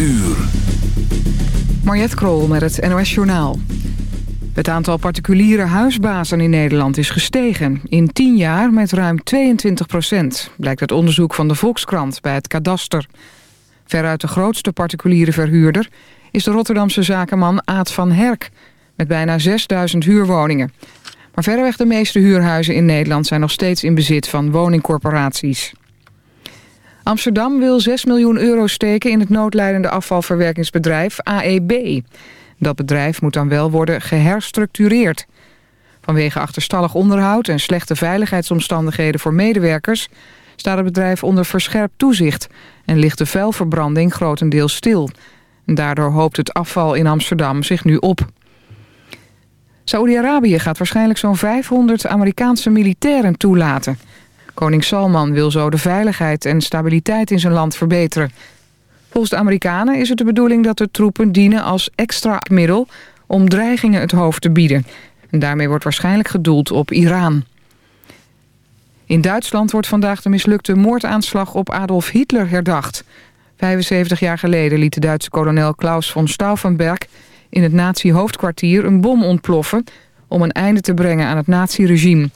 uur. Krol met het NOS Journaal. Het aantal particuliere huisbazen in Nederland is gestegen. In 10 jaar met ruim 22 procent, blijkt uit onderzoek van de Volkskrant bij het Kadaster. Veruit de grootste particuliere verhuurder is de Rotterdamse zakenman Aad van Herk... met bijna 6000 huurwoningen. Maar verreweg de meeste huurhuizen in Nederland zijn nog steeds in bezit van woningcorporaties. Amsterdam wil 6 miljoen euro steken in het noodlijdende afvalverwerkingsbedrijf AEB. Dat bedrijf moet dan wel worden geherstructureerd. Vanwege achterstallig onderhoud en slechte veiligheidsomstandigheden voor medewerkers... staat het bedrijf onder verscherpt toezicht en ligt de vuilverbranding grotendeels stil. Daardoor hoopt het afval in Amsterdam zich nu op. Saoedi-Arabië gaat waarschijnlijk zo'n 500 Amerikaanse militairen toelaten. Koning Salman wil zo de veiligheid en stabiliteit in zijn land verbeteren. Volgens de Amerikanen is het de bedoeling dat de troepen dienen als extra middel om dreigingen het hoofd te bieden. En daarmee wordt waarschijnlijk gedoeld op Iran. In Duitsland wordt vandaag de mislukte moordaanslag op Adolf Hitler herdacht. 75 jaar geleden liet de Duitse kolonel Klaus von Stauffenberg... in het nazi-hoofdkwartier een bom ontploffen... om een einde te brengen aan het naziregime.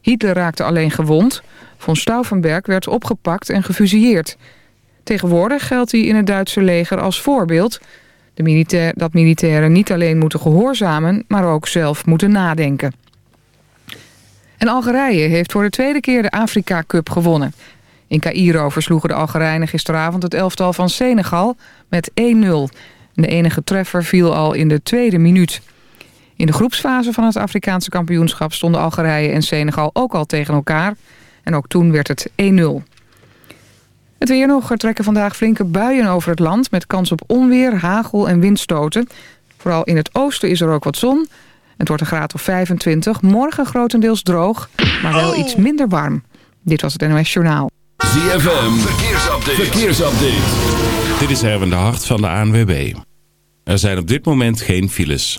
Hitler raakte alleen gewond. Von Stauffenberg werd opgepakt en gefusilleerd. Tegenwoordig geldt hij in het Duitse leger als voorbeeld... De militair, dat militairen niet alleen moeten gehoorzamen... maar ook zelf moeten nadenken. En Algerije heeft voor de tweede keer de Afrika Cup gewonnen. In Cairo versloegen de Algerijnen gisteravond het elftal van Senegal met 1-0. De enige treffer viel al in de tweede minuut. In de groepsfase van het Afrikaanse kampioenschap stonden Algerije en Senegal ook al tegen elkaar. En ook toen werd het 1-0. Het weer nog. Er trekken vandaag flinke buien over het land... met kans op onweer, hagel en windstoten. Vooral in het oosten is er ook wat zon. Het wordt een graad of 25. Morgen grotendeels droog, maar wel iets minder warm. Dit was het NOS Journaal. ZFM, verkeersupdate. verkeersupdate. Dit is Erwin de Hart van de ANWB. Er zijn op dit moment geen files.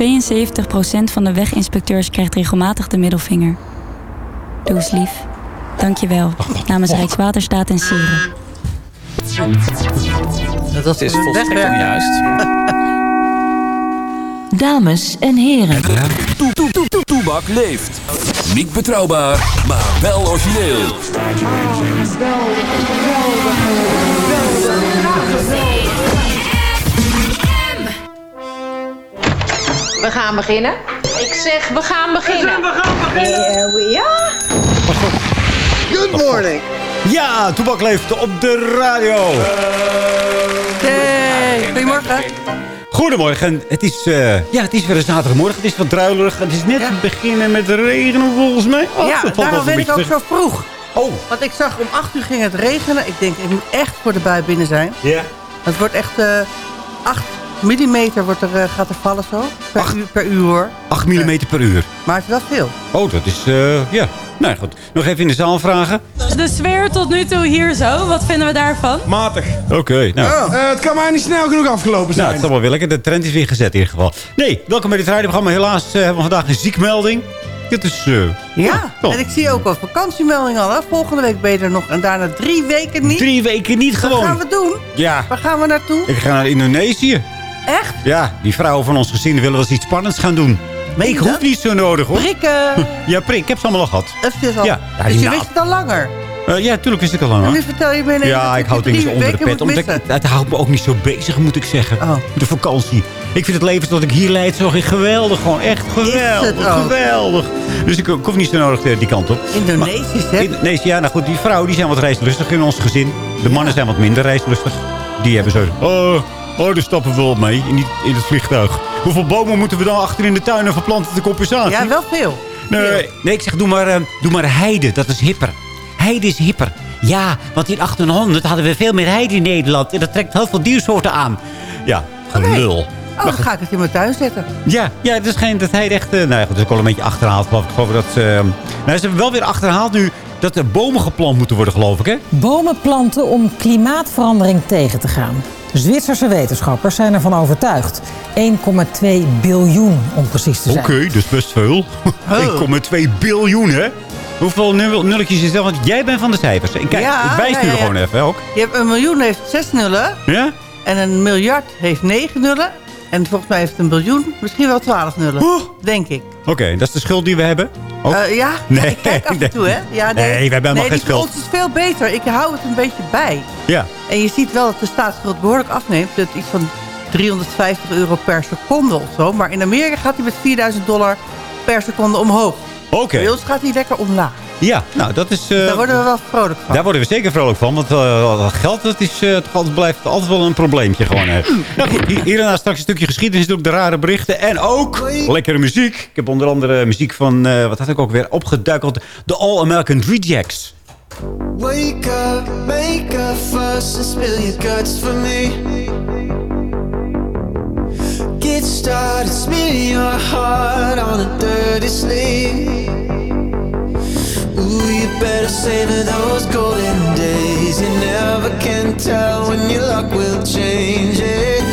72% van de weginspecteurs krijgt regelmatig de middelvinger. Doe eens lief. Dank je wel. Namens Rijkswaterstaat en Sieren. Dat is volstrekt juist. Dames en heren. Toe, toe, toe, toe, Toebak leeft. Niet betrouwbaar, maar wel origineel. We gaan beginnen. Ik zeg, we gaan beginnen. We gaan beginnen. ja. Good morning. Ja, Toebak leeft op de radio. Hey, goedemorgen. Goedemorgen. Het is, uh, ja, het is weer een zaterdagmorgen. Het is wat druilerig. Het is net ja. beginnen met regenen volgens mij. Oh, ja, daarom ben ik ook zo vroeg. Oh. Want ik zag om 8 uur ging het regenen. Ik denk, ik moet echt voor de bui binnen zijn. Ja. Het wordt echt uh, 8 millimeter wordt er, uh, gaat er vallen zo. Per, Acht, uur, per uur hoor. 8 millimeter per uur. Maar het is wel veel. Oh, dat is, uh, ja. Nou goed, nog even in de zaal vragen. De sfeer tot nu toe hier zo, wat vinden we daarvan? Matig. Oké, okay, nou. Oh, uh, het kan maar niet snel genoeg afgelopen zijn. Nou, het is allemaal wel lekker. De trend is weer gezet in ieder geval. Nee, welkom bij dit rijdenprogramma. Helaas uh, hebben we vandaag een ziekmelding. Dit is... Uh, ja, oh. en ik zie ook al vakantiemelding al. Hè? Volgende week ben je er nog. En daarna drie weken niet. Drie weken niet gewoon. Wat gaan we doen? Ja. Waar gaan we naartoe? Ik ga naar Indonesië. Echt? Ja, die vrouwen van ons gezin willen wel eens iets spannends gaan doen. Maar ik hoef niet zo nodig, hoor. Prikken. ja, prik. Ik heb ze allemaal al gehad. Even al. Ja. ja dus je wist het al langer? Uh, ja, tuurlijk wist ik al langer. En nu vertel je me Ja, ik houd dingen zo onder de pet. Omdat ik, het houdt me ook niet zo bezig, moet ik zeggen. Oh. De vakantie. Ik vind het leven dat ik hier leid zo geweldig. Gewoon echt geweldig. Geweldig. Dus ik, ik hoef niet zo nodig de, die kant op. Indonesisch, hè? Indonesië, ja, nou goed. Die vrouwen die zijn wat reislustig in ons gezin. De mannen zijn wat minder reislustig. Die hebben zo... Oh, Oh, daar stappen we wel mee in, die, in het vliegtuig. Hoeveel bomen moeten we dan achter in de tuin verplanten te compensatie? Ja, wel veel. Nee, nee ik zeg, doe maar, uh, doe maar heide. Dat is hipper. Heide is hipper. Ja, want in 1800 hadden we veel meer heide in Nederland. En dat trekt heel veel diersoorten aan. Ja, gelul. Okay. Oh, dan ga ik het in mijn tuin zetten. Ja, ja het is geen dat hij echt... Uh, nou ja, goed, dat is ook al een beetje achterhaald. Geloof ik geloof dat... Uh, nou, ze hebben wel weer achterhaald nu dat er bomen geplant moeten worden, geloof ik, hè? Bomen planten om klimaatverandering tegen te gaan. Zwitserse wetenschappers zijn ervan overtuigd. 1,2 biljoen om precies te zijn. Oké, okay, dat is best veel. Oh. 1,2 biljoen, hè? Hoeveel nulletjes is dat? Want jij bent van de cijfers. Kijk, ja, ik wijs nu ja. gewoon even ook. Je hebt een miljoen heeft zes nullen. Ja? En een miljard heeft negen nullen. En volgens mij heeft een biljoen misschien wel twaalf nullen. Oh. Denk ik. Oké, okay, dat is de schuld die we hebben? Uh, ja, nee. ik kijk af en toe, hè? Ja, nee, nee we hebben helemaal nee, geen schuld. Nee, is veel beter. Ik hou het een beetje bij. Ja. En je ziet wel dat de staatsschuld behoorlijk afneemt. Dat iets van 350 euro per seconde of zo. Maar in Amerika gaat hij met 4000 dollar per seconde omhoog. Oké. Okay. Bij ons gaat hij lekker omlaag. Ja, nou dat is... Uh, daar worden we wel vrolijk van. Daar worden we zeker vrolijk van. Want uh, geld dat is, uh, het blijft altijd wel een probleempje gewoon. Hè. nou goed, hierna straks een stukje geschiedenis. Ook de rare berichten. En ook lekkere muziek. Ik heb onder andere muziek van... wat had ik ook weer opgeduikeld? De All American Rejects. Wake up, make a fuss and spill your guts for me. Get started, smear your heart on a dirty sleeve. Better savor those golden days. You never can tell when your luck will change it.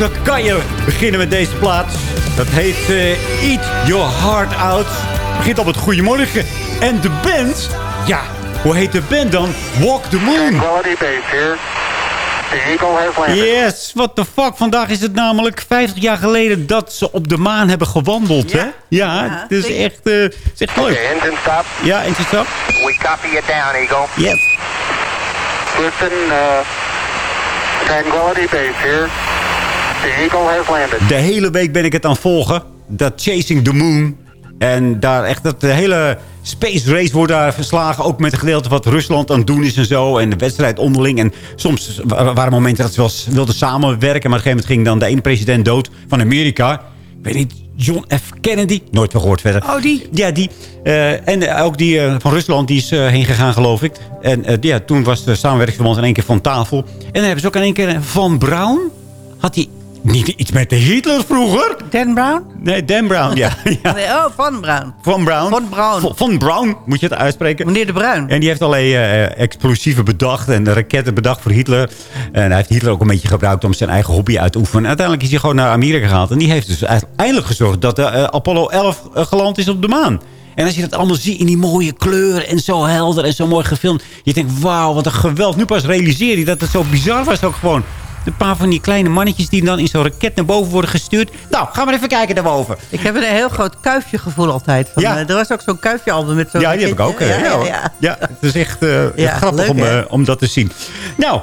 Toepasselijk kan je beginnen met deze plaat? Dat heet eh, Eat Your Heart Out. Begint al met Goedemorgen. En de band, ja, hoe heet de band dan? Walk the Moon. Quality base here. The Eagle has landed. Yes, what the fuck. Vandaag is het namelijk 50 jaar geleden dat ze op de maan hebben gewandeld, hè? Ja, het is echt, eh, het is echt leuk. Okay, engine stop. Ja, engine stop. We copy you down, Eagle. Yes. Listen, uh, Tranquility Base here. The Eagle has landed. De hele week ben ik het aan het volgen. Dat Chasing the Moon. En daar echt dat de hele space race wordt daar verslagen. Ook met een gedeelte wat Rusland aan het doen is en zo. En de wedstrijd onderling. En soms wa- waren momenten dat ze wel wilden samenwerken. Maar op een gegeven moment ging dan de ene president dood van Amerika. Ik weet niet, John F. Kennedy. Nooit van gehoord verder. Oh, die? Ja, die. Eh, en ook die eh, van Rusland, die is eh, heen gegaan, geloof ik. En ja, toen was de samenwerkingsverband in één keer van tafel. En dan hebben ze ook in één keer Van Braun. Had hij niet iets met de Hitler vroeger? Dan Brown? Nee, Dan Brown, ja. ja. Nee, oh, Van Brown. Van Brown. Van Brown. Van, Brown, moet je het uitspreken. Meneer de Bruin. En die heeft alleen eh, explosieven bedacht en raketten bedacht voor Hitler. En hij heeft Hitler ook een beetje gebruikt om zijn eigen hobby uit te oefenen. En uiteindelijk is hij gewoon naar Amerika gehaald. En die heeft dus uiteindelijk gezorgd dat de eh, Apollo 11 eh, geland is op de maan. En als je dat allemaal ziet in die mooie kleuren en zo helder en zo mooi gefilmd. Je denkt, wauw, wat een geweld. Nu pas realiseer je dat het zo bizar was ook gewoon. Een paar van die kleine mannetjes die dan in zo'n raket naar boven worden gestuurd. Nou, gaan we even kijken daarboven. Ik heb een heel groot kuifje gevoel altijd. Van, Ja. eh, er was ook zo'n kuifje album met zo'n... Ja, die heb ik ook. Ja, eh, ja, ja. het is echt eh, grappig leuk, om, om dat te zien. Nou,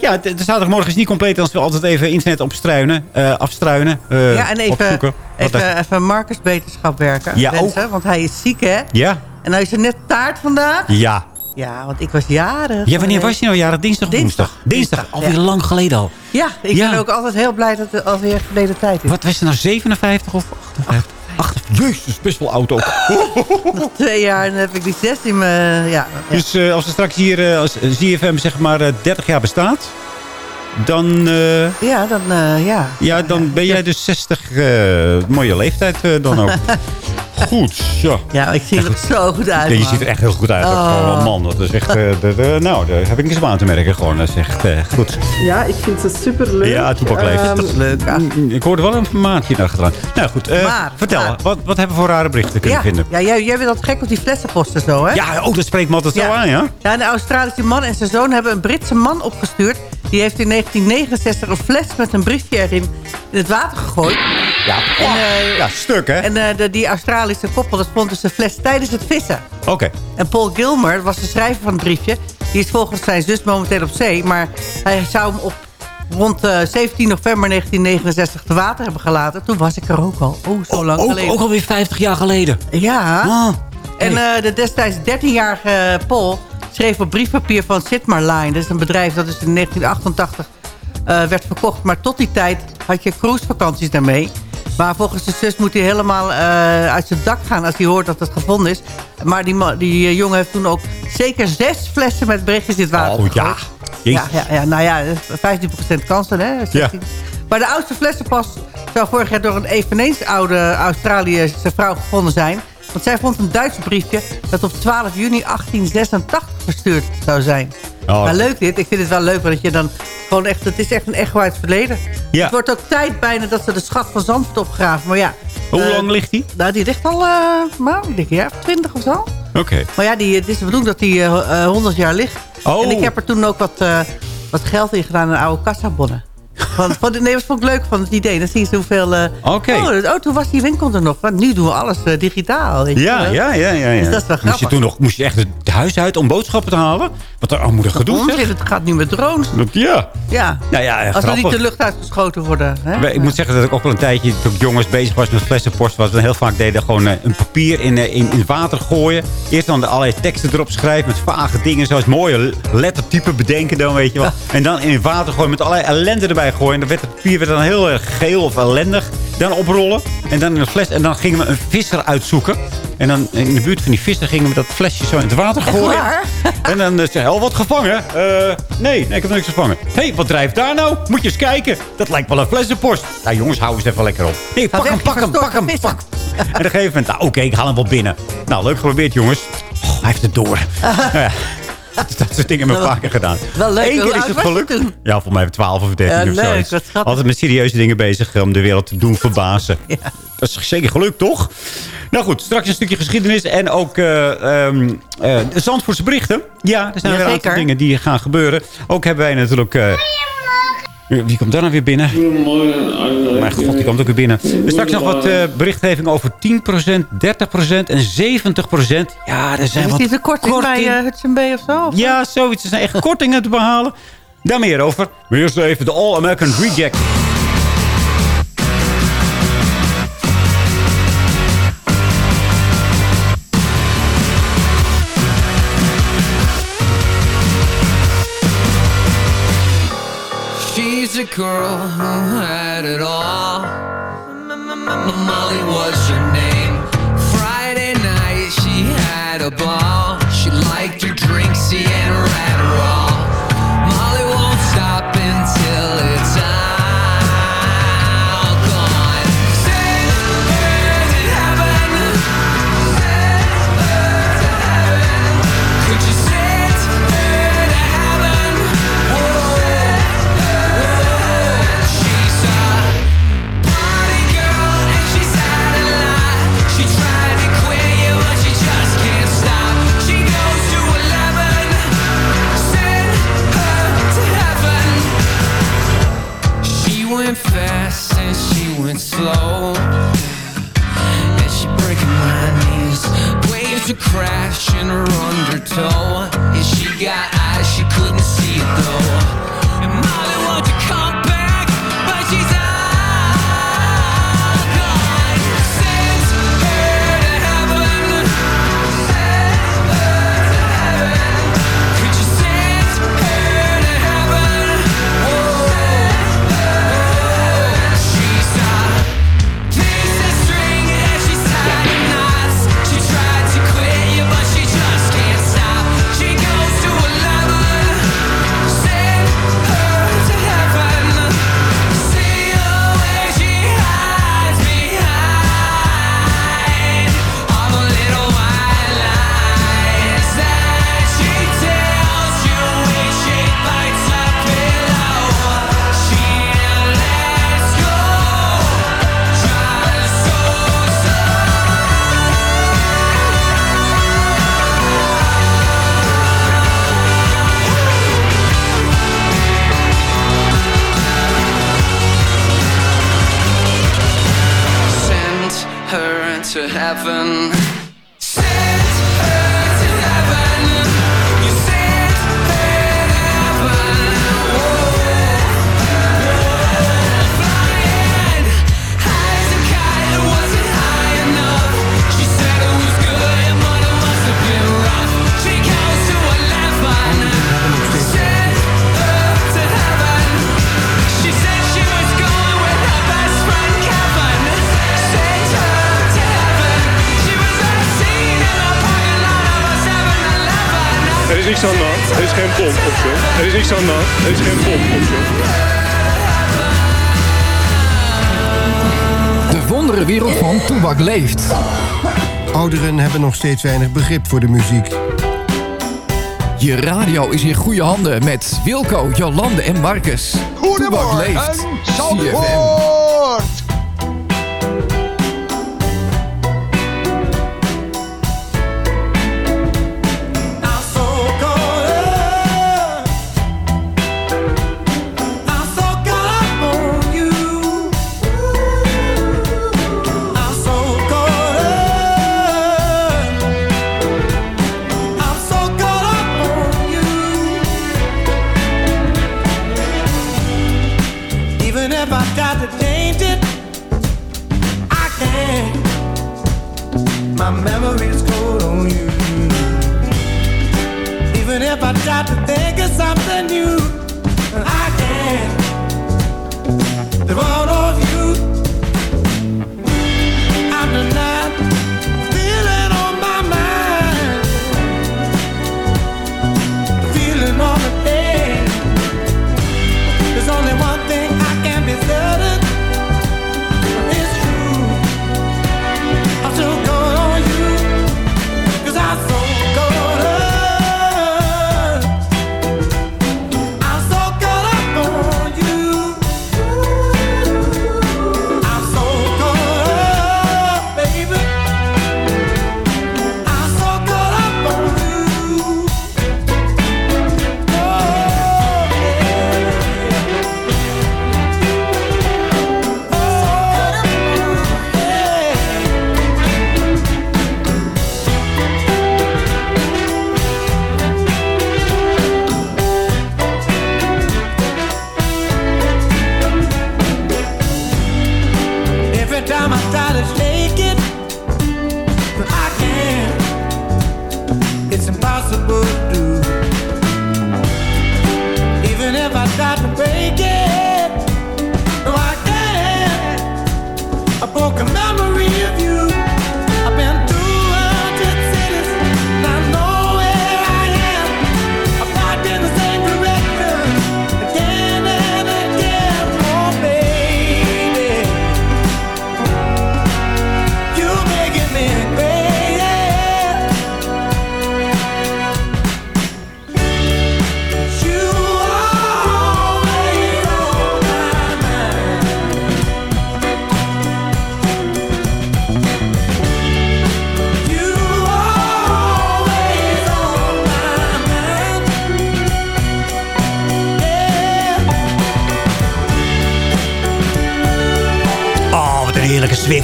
ja, de, de zaterdagmorgen is niet compleet als we altijd even internet opstruinen, afstruinen, ja, en even, opzoeken. Even, even Marcus beterschap werken. Ja, wensen, Want hij is ziek, hè? Ja, En hij is er net taart vandaag. ja. Ja, want ik was jarig. Ja, wanneer was je nou jaren? Dinsdag of woensdag? Dinsdag, alweer ja. lang geleden al. Ja, ik Ja. ben ook altijd heel blij dat het alweer verleden tijd is. Wat was het nou, 57 of 58? 58. Jezus, best wel oud ook. Nog twee jaar en dan heb ik die zes in mijn... Ja, ja. Dus eh, als er straks hier, eh, als ZFM zeg maar eh, 30 jaar bestaat, dan, eh, ja, dan, eh, ja. ja, dan ben jij dus 60, eh, mooie leeftijd eh, dan ook. Goed, ja. Ja, ik zie er ook zo goed uit, Ja, je ziet er echt heel goed uit. Oh. Oh, man, dat is echt... nou, daar heb ik niks op aan te merken. Gewoon, dat is echt goed. Ja, ik vind het superleuk. Ja, Toepak leeft. Ehm, Dat is leuk, ja. Ik hoorde wel een maatje naar gedaan. Nou goed, eh, Maar, vertel. maar. Wat, wat hebben we voor rare berichten kunnen Ja, vinden? ja jij, jij bent altijd gek op die flessenposten zo, hè? Ja, oh, dat spreekt me altijd zo aan, ja? Ja, een Australische man en zijn zoon hebben een Britse man opgestuurd. Die heeft in 1969 een fles met een briefje erin in het water gegooid. Ja, En, eh, ja stuk, hè? En eh, de, die Australische koppel dat vond dus de fles tijdens het vissen. Oké. En Paul Gilmer was de schrijver van het briefje. Die is volgens zijn zus momenteel op zee. Maar hij zou hem op rond eh, 17 november 1969 te water hebben gelaten. Toen was ik er ook al. Oh, zo lang Ook, geleden. ook alweer 50 jaar geleden. Ja. Ah, En eh, de destijds 13-jarige Paul schreef op briefpapier van Sitmar Line. Dat is een bedrijf dat dus in 1988 eh, werd verkocht. Maar tot die tijd had je cruisevakanties daarmee. Maar volgens de zus moet hij helemaal eh, uit zijn dak gaan als hij hoort dat het gevonden is. Maar die, die eh, jongen heeft toen ook zeker zes flessen met berichtjes in het water Oh, ja. Ja, ja, ja, nou ja, 15% kans dan, hè? 16. Maar de oudste flessenpas zou vorig jaar door een eveneens oude Australische vrouw gevonden zijn. Want zij vond een Duits briefje dat op 12 juni 1886 verstuurd zou zijn. Oh. Maar leuk dit. Ik vind het wel leuk, want dat je dan gewoon echt... Het is echt een echo uit het verleden. Ja. Het wordt ook tijd bijna dat ze de schat van Zandvoort opgraven. Maar ja... Hoe eh, lang ligt die? Nou, die ligt al, eh nou, ik denk een jaar of 20 of zo. Oké. Maar ja, die, het is de bedoeling dat die eh, eh, 100 jaar ligt. Oh. En ik heb er toen ook wat, eh, wat geld in gedaan in oude kassabonnen. Van, nee, dat vond ik leuk van het idee. Dan zien ze hoeveel... eh, Oké. oh, oh, toen was die winkel er nog. Want nu doen we alles eh, digitaal. Weet je Ja, wel. ja, ja, ja. ja. Dus dat is wel moest je toen nog moest je echt het huis uit om boodschappen te halen? Wat een armoedig gedoe, Onzin, zeg. het gaat nu met drones. Ja. Ja. Nou ja, Als er niet de lucht uitgeschoten worden. Hè? Ik moet zeggen dat ik ook wel een tijdje, toen ik jongens bezig was met flessenpost, wat we heel vaak deden, gewoon eh, een papier in, eh, in, in het water gooien. Eerst dan de allerlei teksten erop schrijven met vage dingen, zoals mooie lettertype bedenken dan, weet je wel. En dan in het water gooien met allerlei ellende erbij gooien. En dan werd het papier werd dan heel erg geel of ellendig. Dan oprollen en dan in een fles. En dan gingen we een visser uitzoeken. En dan in de buurt van die visser gingen we dat flesje zo in het water gooien. En dan zei oh, wat gevangen? Eh, nee, nee, ik heb niks gevangen. Hé, hey, wat drijft daar nou? Moet je eens kijken. Dat lijkt wel een flessenpost. Nou jongens, hou eens even lekker op. Nee, pak hem, pak hem, pak hem, pak. En op een gegeven moment, nou oké, ik haal hem wel binnen. Nou, leuk geprobeerd jongens. Oh, hij heeft het door. Ja. dat soort dingen hebben we vaker gedaan. Wel leuk. Eén keer is het gelukt. Ja, voor mij 12 of 13 Ja, of leuk, zoiets. wat schattig. Altijd met serieuze dingen bezig eh, om de wereld te doen verbazen. Dat is zeker gelukt, toch? Nou goed, straks een stukje geschiedenis en ook eh ehm eh, de Zandvoortse berichten. Ja, er zijn Ja, weer een aantal dingen die gaan gebeuren. Ook hebben wij natuurlijk... eh, wie komt daar nou weer binnen? Mijn god, die komt ook weer binnen. Er straks nog wat eh, berichtgeving over 10%, 30% en 70%. Ja, er zijn Is wat dit een korting bij uh, Hudson Bay of zo? Of- Ja, zoiets. Er zijn echt kortingen te behalen. Daar meer over. Maar eerst even de All American Reject. Girl niks aan de hand. Er is geen pomp of zo. Er is niks aan de hand. Er is geen pomp of zo. De wonderenwereld van Toebak leeft. Ouderen hebben nog steeds weinig begrip voor de muziek. Je radio is in goede handen met Wilco, Jolande en Marcus. Toebak leeft.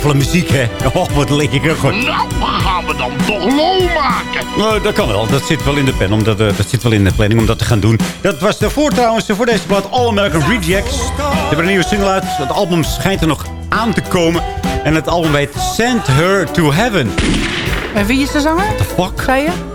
Zwevele muziek, hè. Oh, wat lekker. Gewoon. Nou, gaan we dan toch lol maken. Nou, dat kan wel. Dat zit wel in de pen. Om dat, eh, dat zit wel in de planning om dat te gaan doen. Dat was daarvoor trouwens voor deze blad All American Rejects. Ze hebben een nieuwe single uit. Het album schijnt er nog aan te komen. En het album heet Send Her to Heaven. En wie is de zanger? What the fuck? Zei je?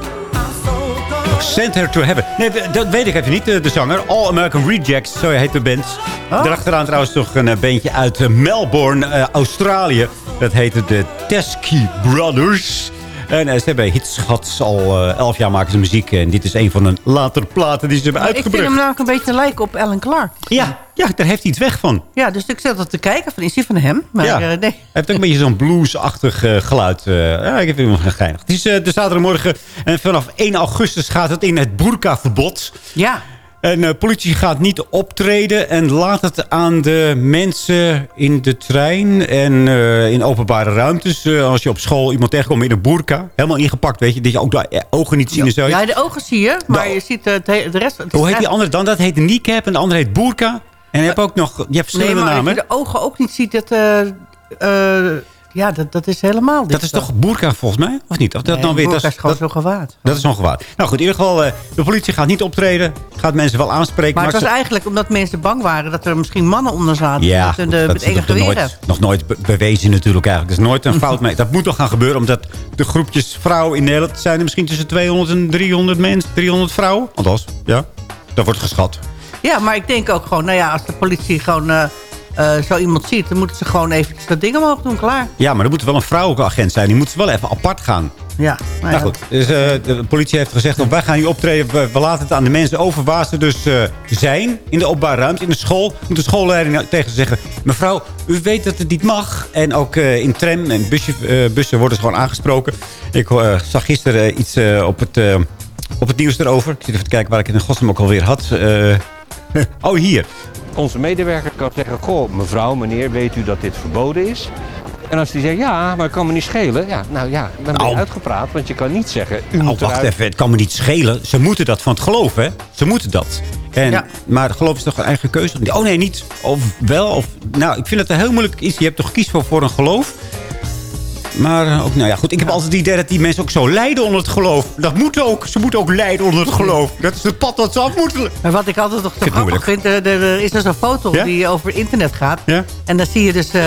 Send Her to Heaven. Nee, dat weet ik even niet, de, de zanger. All American Rejects, zo heet de band. Daarachteraan trouwens toch een eh, bandje uit eh, Melbourne, eh, Australië. Dat heette de Teskey Brothers. En eh, ze hebben hits gehad. Al eh, elf jaar maken ze muziek. En dit is een van hun later platen die ze hebben Ik vind uitgebracht. hem namelijk een beetje lijken op Alan Clark. Ja, ja, daar heeft hij iets weg van. Ja, dus ik zat dat te kijken. Van, is die van hem? Maar ja. eh, nee. Hij heeft ook een beetje zo'n bluesachtig eh, geluid. ja, ik vind hem geinig. Het is eh, de zaterdagmorgen. En vanaf 1 augustus gaat het in het burkaverbod. Ja. En de politie gaat niet optreden en laat het aan de mensen in de trein en eh, in openbare ruimtes. Eh, als je op school iemand tegenkomt in een burka, helemaal ingepakt, weet je, dat je ook de ogen niet zien en zo. Ja, de ogen zie je, maar je ziet eh, de rest... het Hoe heet die andere dan? Dat heet een kneecap en de andere heet burka. En je hebt ook nog, je hebt Nee, verschillende maar als namen. je de ogen ook niet ziet, dat... eh, eh, ja, dat, dat is helemaal dit Dat is toch burka volgens mij? Of niet? Of dat Nee, dan weer, dat, is gewoon dat, zo gewaad. dat is zo'n gewaad. Nou goed, in ieder geval, eh, de politie gaat niet optreden. Gaat mensen wel aanspreken. Maar het was eigenlijk omdat mensen bang waren... dat er misschien mannen onder zaten. Ja, met, de, dat met is nog nooit, nog nooit be- bewezen natuurlijk eigenlijk. Er is nooit een fout mee. Dat moet toch gaan gebeuren, omdat de groepjes vrouwen in Nederland... zijn er misschien tussen 200 en 300 mensen, 300 vrouwen. Althans, ja, dat wordt geschat. Ja, maar ik denk ook gewoon... nou ja, als de politie gewoon eh, eh, zo iemand ziet... dan moeten ze gewoon eventjes dat ding omhoog doen, klaar. Ja, maar er moet wel een vrouwelijke agent zijn. Die moet wel even apart gaan. Ja, Nou goed, dus, eh, de politie heeft gezegd... "Oh, wij gaan niet optreden, we, we laten het aan de mensen over... waar ze dus eh, zijn in de openbare ruimte, in de school. Moet de schoolleiding tegen ze zeggen... mevrouw, u weet dat het niet mag. En ook in tram en busje, bussen worden ze gewoon aangesproken. Ik zag gisteren iets op, het, op het nieuws erover. Ik zit even te kijken waar ik het in godsnaam ook alweer had. Oh, hier. Onze medewerker kan zeggen, goh, mevrouw, meneer, weet u dat dit verboden is? En als die zegt, ja, maar het kan me niet schelen. Ja, nou ja, dan ben je Nou. uitgepraat, want je kan niet zeggen, u Oh, moet wacht eruit. even, het kan me niet schelen. Ze moeten dat van het geloof, hè? Ze moeten dat. En, Ja. Maar geloof is toch een eigen keuze? Oh nee, niet. Of wel. Of, nou, ik vind het een heel moeilijk iets. Je hebt toch gekies voor, voor een geloof? Maar eh, ook, nou ja, goed. Ik heb altijd het idee dat die mensen ook zo lijden onder het geloof. Dat moet ook. Ze moeten ook lijden onder het geloof. Dat is het pad dat ze af moeten. Maar wat ik altijd nog zo het grappig vind... eh, er, er is dus een foto Ja? die over internet gaat. Ja? En dan zie je dus eh,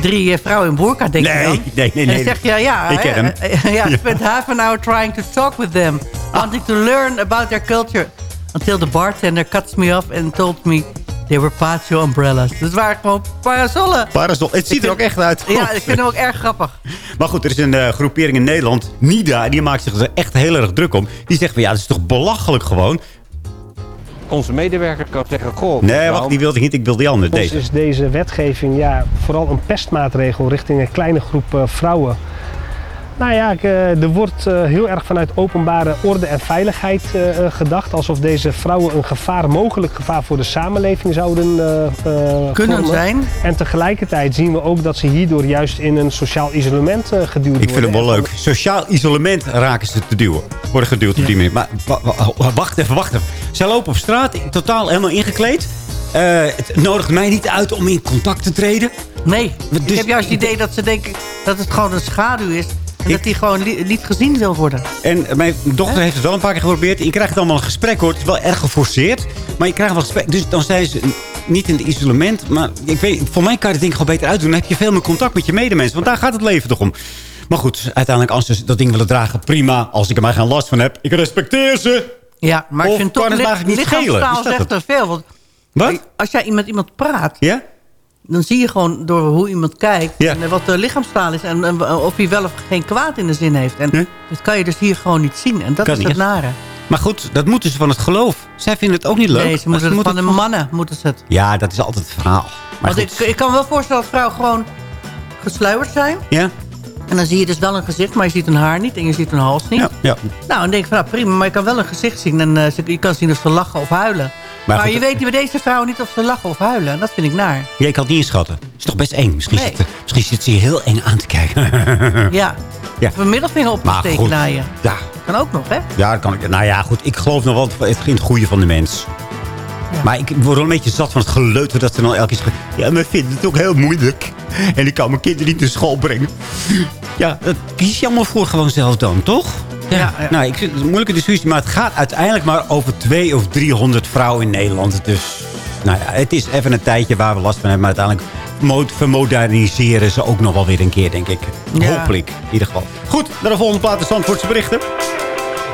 drie eh, vrouwen in burka, denk Nee, dan. nee, nee, En nee. dan zeg je, ja, Ik ken hem. eh, ja, spent half an hour trying to talk with them. Wanting to learn about their culture. Until the bartender cuts me off and told me... They were patio umbrellas. Het waren gewoon parasollen. Parasol. Het ziet er ook echt uit. Ja, ik vind hem ook erg grappig. Maar goed, er is een eh, groepering in Nederland, NIDA, die maakt zich er echt heel erg druk om. Die zegt van ja, dat is toch belachelijk gewoon. Onze medewerker kan zeggen, goh, Nee, wacht, die wilde ik niet. Ik wil die andere, deze. is deze wetgeving ja, vooral een pestmaatregel richting een kleine groep eh, vrouwen. Nou ja, eh, er wordt eh, heel erg vanuit openbare orde en veiligheid eh, gedacht. Alsof deze vrouwen een gevaar, mogelijk gevaar voor de samenleving zouden Kunnen vormen. zijn. En tegelijkertijd zien we ook dat ze hierdoor juist in een sociaal isolement eh, geduwd worden. Ik vind het wel leuk. Sociaal isolement raken ze te duwen. Worden geduwd op die manier. Maar wa- wacht even, wacht even. Zij lopen op straat, totaal helemaal ingekleed. Eh, het nodigt mij niet uit om in contact te treden. Nee, Dus- ik heb juist het idee dat ze denken dat het gewoon een schaduw is. En dat die gewoon li- niet gezien wil worden. En mijn dochter heeft het wel een paar keer geprobeerd. Je krijgt allemaal een gesprek hoor. Het is wel erg geforceerd. Maar je krijgt wel gesprek. Dus dan zijn ze niet in het isolement. Maar ik weet, voor mij kan je het ding gewoon beter uitdoen. Dan heb je veel meer contact met je medemensen. Want daar gaat het leven toch om. Maar goed, uiteindelijk als ze dat ding willen dragen, prima. Als ik er maar geen last van heb. Ik respecteer ze. Ja, maar ik vind kan toch het li- eigenlijk niet schelen? zegt veel. Want Wat? Als jij met iemand praat... Ja? Dan zie je gewoon door hoe iemand kijkt... Ja. en wat de lichaamstaal is... en, en of hij wel of geen kwaad in de zin heeft. En dat kan je dus hier gewoon niet zien. En dat Kan is het nare. Maar goed, dat moeten ze van het geloof. Zij vinden het ook niet leuk. Nee, ze moeten het van de mannen moeten ze het. Ja, dat is altijd het verhaal. Maar Want ik, ik kan me wel voorstellen dat vrouwen gewoon gesluierd zijn. Ja? En dan zie je dus wel een gezicht, maar je ziet een haar niet en je ziet een hals niet. Ja, ja. Nou, dan denk ik van, nou prima, maar je kan wel een gezicht zien. En eh, je kan zien of ze lachen of huilen. Maar, goed, je weet bij deze vrouwen niet of ze lachen of huilen. En dat vind ik naar. Ja, ik kan het niet inschatten. is toch best eng. Misschien, Nee. zit, misschien zit ze je heel eng aan te kijken. Ja. Ja. Of een middelvinger op te Maar steken naar je. Ja, Kan ook nog, hè? ja, dat kan ik. Nou ja, goed. Ik geloof nog wel het- in het goede van de mens. Maar ik word wel een beetje zat van het geleuter dat ze dan elke keer. Ja, maar ik vind het ook heel moeilijk. En ik kan mijn kinderen niet naar school brengen. Ja, dat kies je allemaal voor gewoon zelf dan, toch? Ja, Nou, ik vind het een moeilijke discussie. Maar het gaat uiteindelijk maar over 200 of 300 vrouwen in Nederland. Dus nou ja, het is even een tijdje waar we last van hebben. Maar uiteindelijk mo- vermoderniseren ze ook nog wel weer een keer, denk ik. Ja. Hopelijk, in ieder geval. Goed, naar de volgende plaat, de Zandvoortse berichten.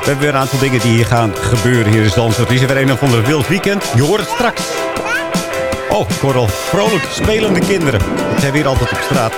We hebben weer een aantal dingen die hier gaan gebeuren hier in Zandvoort. Is er weer een of ander wild weekend. Je hoort het straks. Oh, al vrolijk spelende kinderen. Dat hebben we hier altijd op straat.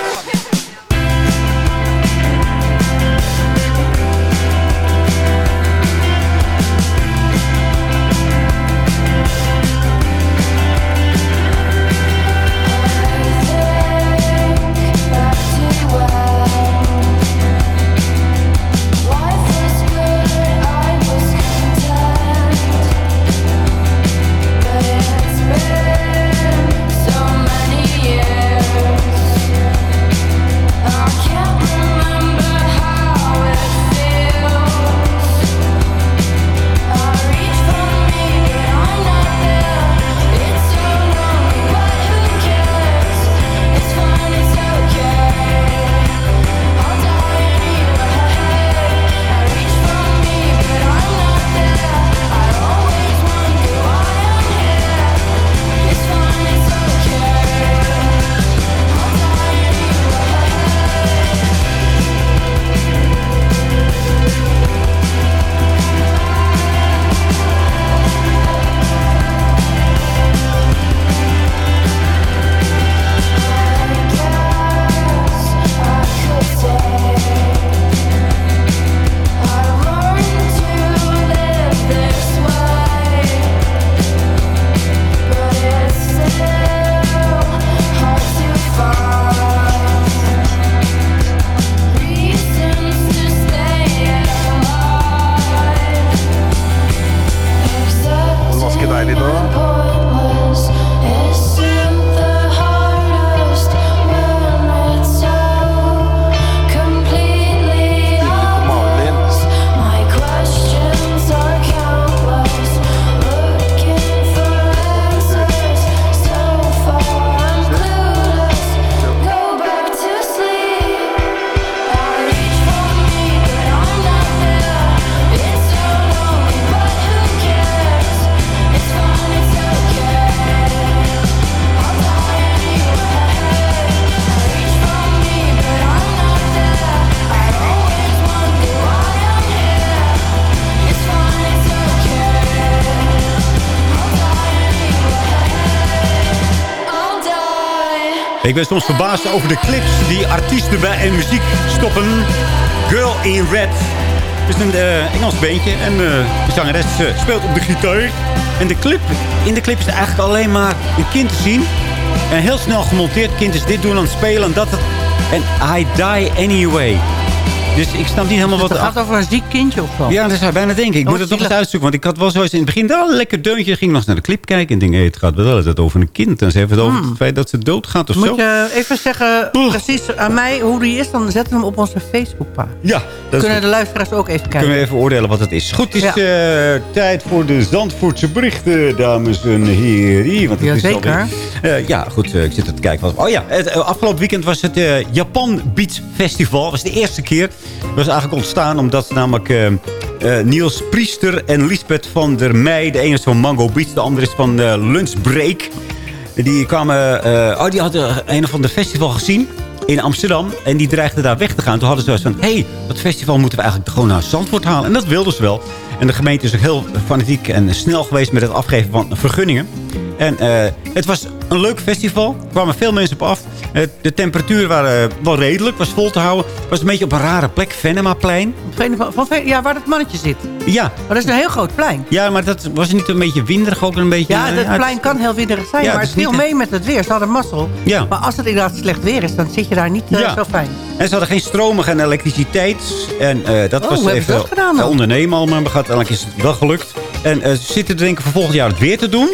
Ik ben soms verbaasd over de clips die artiesten bij en muziek stoppen. Girl in Red. Het is een eh, Engels beentje en eh, de zangeres eh, speelt op de gitaar. En de clip, in de clip is eigenlijk alleen maar een kind te zien. Een heel snel gemonteerd kind is dit doen aan het spelen en dat. En I die anyway. Dus ik snap niet helemaal wat... Het gaat over een ziek kindje of zo. Ja, dat zou bijna denken. Ik Oh, moet het toch eens uitzoeken. Want ik had wel zoiets in het begin... wel een lekker deuntje. ging nog eens naar de clip kijken. En denk, hey, het gaat wel altijd over een kind. En ze hebben het over het feit dat ze doodgaat of Moet zo. je even zeggen precies aan mij hoe die is? Dan zetten we hem op onze Facebookpagina. Ja, is Kunnen goed. de luisteraars ook even kijken. Kunnen we even oordelen wat het is. Goed, het is Ja. eh, tijd voor de Zandvoortse berichten, dames en heren. Want het is Jazeker. alweer- Eh, ja, goed, eh, ik zit er te kijken. Oh ja, het, eh, afgelopen weekend was het Japan Beach Festival. Dat was de eerste keer. Dat was eigenlijk ontstaan omdat namelijk eh, eh, Niels Priester en Lisbeth van der Meij... de ene is van Mango Beach, de andere is van eh, Lunchbreak... Die kwamen, oh, die hadden een of ander festival gezien in Amsterdam. En die dreigden daar weg te gaan. Toen hadden ze van, hé, hey, dat festival moeten we eigenlijk gewoon naar Zandvoort halen. En dat wilden ze wel. En de gemeente is ook heel fanatiek en snel geweest met het afgeven van vergunningen. En het was een leuk festival. Er kwamen veel mensen op af. Eh, de temperatuur waren eh, wel redelijk. was vol te houden. Het was een beetje op een rare plek. Venemaplein. Van, van, ja, waar dat mannetje zit. Ja. Maar dat is een heel groot plein. Ja, maar dat was niet een beetje winderig ook een beetje? Ja, eh, dat het- plein kan heel winderig zijn, Ja, maar het viel mee met het weer. Ze hadden mazzel. Ja. Maar als het inderdaad slecht weer is, dan zit je daar niet eh, Ja. zo fijn. En ze hadden geen stroom, geen elektriciteit. En eh, dat Oh, was even dat gedaan eh, ondernemen allemaal. Maar uiteindelijk is het wel gelukt. En eh, ze zitten te denken voor volgend jaar het weer te doen.